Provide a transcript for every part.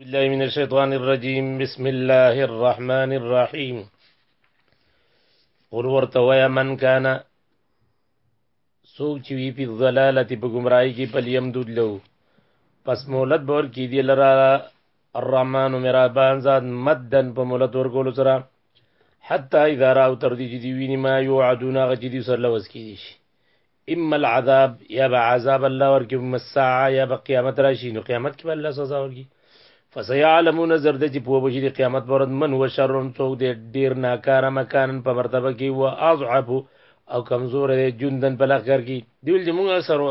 بالله من الشيطان الرجيم بسم الله الرحمن الرحيم قل ورتويا من كان سوق چې وی په ضلاله په گمراهي کې په لیم دود لو پس مولد بور کې دی لرا الرحمن مرابان ذات مدن په مولد ور کول سره حتی اذا راو تر دې چې دی ویني ما یو عدونا غ چې دی سره لوس کې دي شي اما العذاب یا به عذاب الله ورکی اما الساعه یا به قیامت راشي نو قیامت کې به الله سزا ورکی فسيعلمون زرد چې په بشي د قیامت پر ورځ من هو شر څوک دی ډیر ناکاره مکان په مرتبه کې و اضعف او کمزور دی جندن په لخر کې دیول چې موږ سره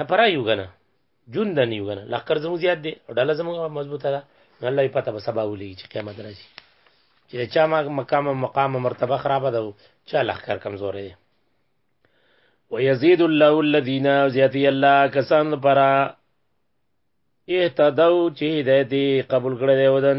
نه پرایو کنه جون د نیو کنه لخر زمو زیات دی او ډله زمو مضبوطه ده نو الله پته به سبا ولي چې قیامت راځي چې چا ما مقام مقام مرتبه خراب ده چا لخر کمزور دی ويزيد الله الذين زياتي الله کسان پرا اهتدوا چې هدایت قبول کړي ودن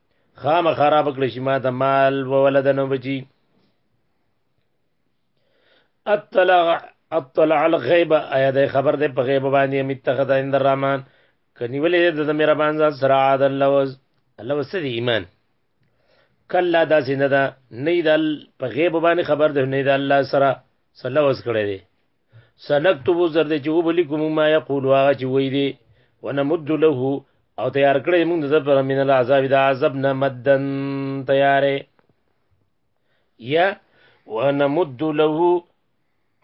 خام خراب کړی شي ما د مال و ولدنو بچي اطلع اطلع الغیب ایا د خبر ده په غیب باندې ام اتخذ عند الرحمن کني ولې د مهربان ذات سره عاد اللوز الله وسد ایمان کلا دا سینه دا نه د په غیب باندې خبر ده نه د الله سره صلی وس کړی دی سنکتبو زرد چې وبه لیکو موږ ما یقولو هغه چې وی دی ونمد له او تیار کړی موږ د پر من العذاب د عذاب نه مدن تیارې یا ونمد له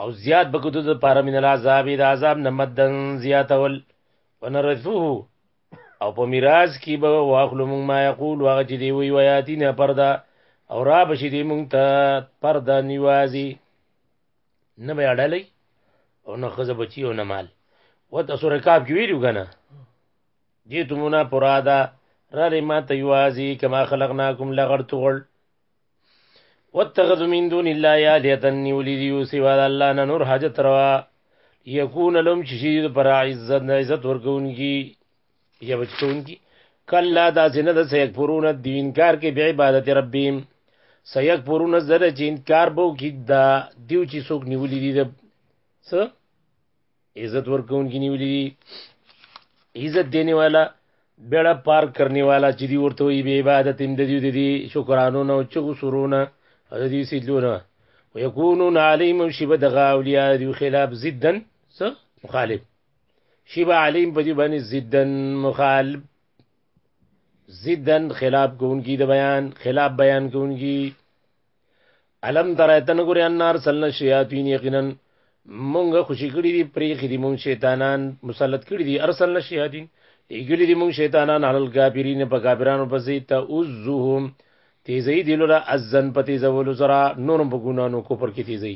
او زیات بکو د پر من العذاب د عذاب نه مدن زیاتول ونرثوه او په میراث کې به واخلو موږ ما یقول هغه چې دی وی ویاتینه پردا او را بشي دی موږ ته پردا نیوازي نه به اړلې او نه خزه بچي او نه مال وته سورې کاپ کې ویلو کنه جیتمونا پرادا را لما تیوازی کما خلقناکم لغرتغل واتخذ من دون الله آلیتا نیولی دیو سوا الله نه نور حاجت روا یکون لهم چې شي پر عزت عزت ورکون کی یا بچون کی کلا دا زنه د سیک پرونه دی انکار کې به عبادت ربیم سیک پرونه زره چې انکار بو کی دا دیو چې څوک نیولې دي د س عزت ورکون کی نیولې دي عزت دینے والا بیڑا پار کرنے والا چې دی ورته وی به عبادت اند دی دی شکرانو نو چغو سرونه او دی سیدلونه ويكونون عليهم شبه دغه اولیاء دی خلاف ضدن س مخالف شیبا علیم په دې باندې زیدن مخالف زیدن خلاف کوونکی د بیان خلاف بیان کوونکی علم درایتن ګورې انار سلنا شیاطین یقینا مونږ خوشی کړی دی پرې خدي مونږ شیطانان مسلط کړی دی ارسلنا شیاطین ایګلی دی مونږ شیطانان علل کافرین په کافرانو پسې ته عزهم تیزی دی لره ازن په تیزولو سره نورم په ګنانو کوپر کې تیزی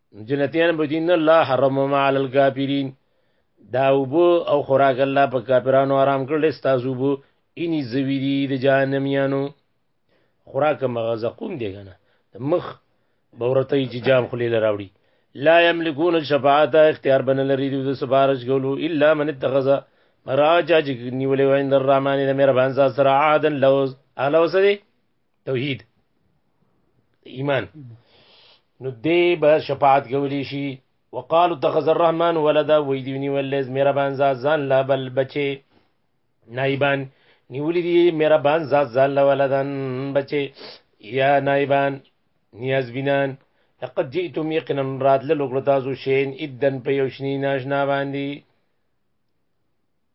جنتیان به دین الله حرم ما علی الکافرین دا وبو او خوراک الله په کافرانو آرام کړل ستاسو بو اني زوی دي د جهنميانو خوراک مغزه قوم دی کنه مخ بورته چې جام خلی لراوړي لا یملکون الشفاعت اختیار بن لري د سفارش غولو الا من اتخذ مراجع چې نیولې وای در الرحمن د مهربان ذات سره عادن لوز اهل وسدي توحید ایمان نو دې به شفاعت کولی شي وقالو تخذ الرحمن ولدا وی دی نیول لیز مهربان ذات ځان لا بل بچي نایبان نیولی دی مهربان ذات ځان لا ولدان بچي یا نایبان نیاز بینان لقد جئتم یقینا رات لوګړو تاسو شین ادن په یو شنی ناشنا باندې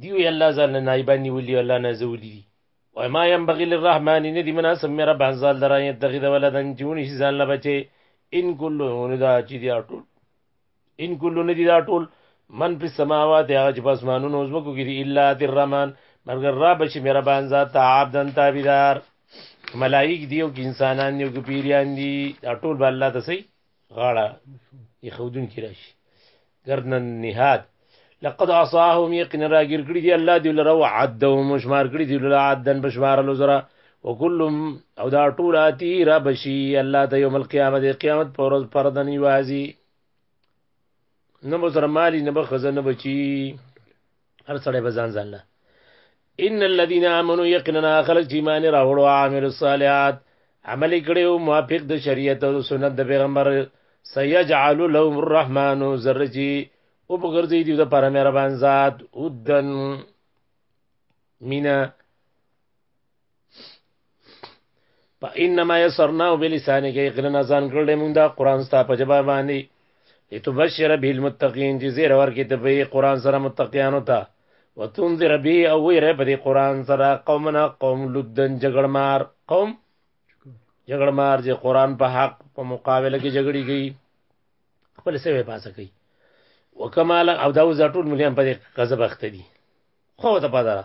دی وی الله ځان نه نایبان نیولی الله نه زولی دی و ما ينبغي للرحمن ان دي مناسب مې رب ځان درا يتخذ ولدا جون شي ځان لبچي ان كل دا چې دی ټول ان كل ندي دا ټول من په سماوات هغه چې پس مانونو زمکو کې دي الا الرحمن مګر رب چې مې رب ځان ته عبدن تابعدار ملائک دی او انسانان دی او پیریان دی دا ټول به الله ته سي غاړه يخودونکي راشي ګردن نهاد لقد عصاهم يقنا راګر کړی دی الله دی لره وعد او مشمار کړی دی لره عدن بشمار لزرا وکل او دا ټول اتی را بشي الله ته یوم القیامت دی قیامت پر ورځ پردن یوازي نه مزر مالی نه بخزه نه بچی هر سړی به ځان ځان له ان الذين امنوا يقينا خلق چې ایمان راوړو عامل الصالحات عمل کړو موافق د شریعت او سنت د پیغمبر سيجعل لهم الرحمن زرجي او بغرزي دي د پر مهربان ذات ودن مینا په انما یسرنا بلسانک یقینا ځان کړل موږ دا قران ستا په جواب باندې لتبشر به المتقین چې زیر ورکې ته په قران سره متقیانو ته وتنذر به او ویره په دې قران سره قومنا قوم لدن جګړمار قوم جګړمار چې قران په حق په مقابله کې جګړې کوي خپل سوي پاسه کوي وکمال او دا زټول مليان په دې غضب اخته دي خو ته پدره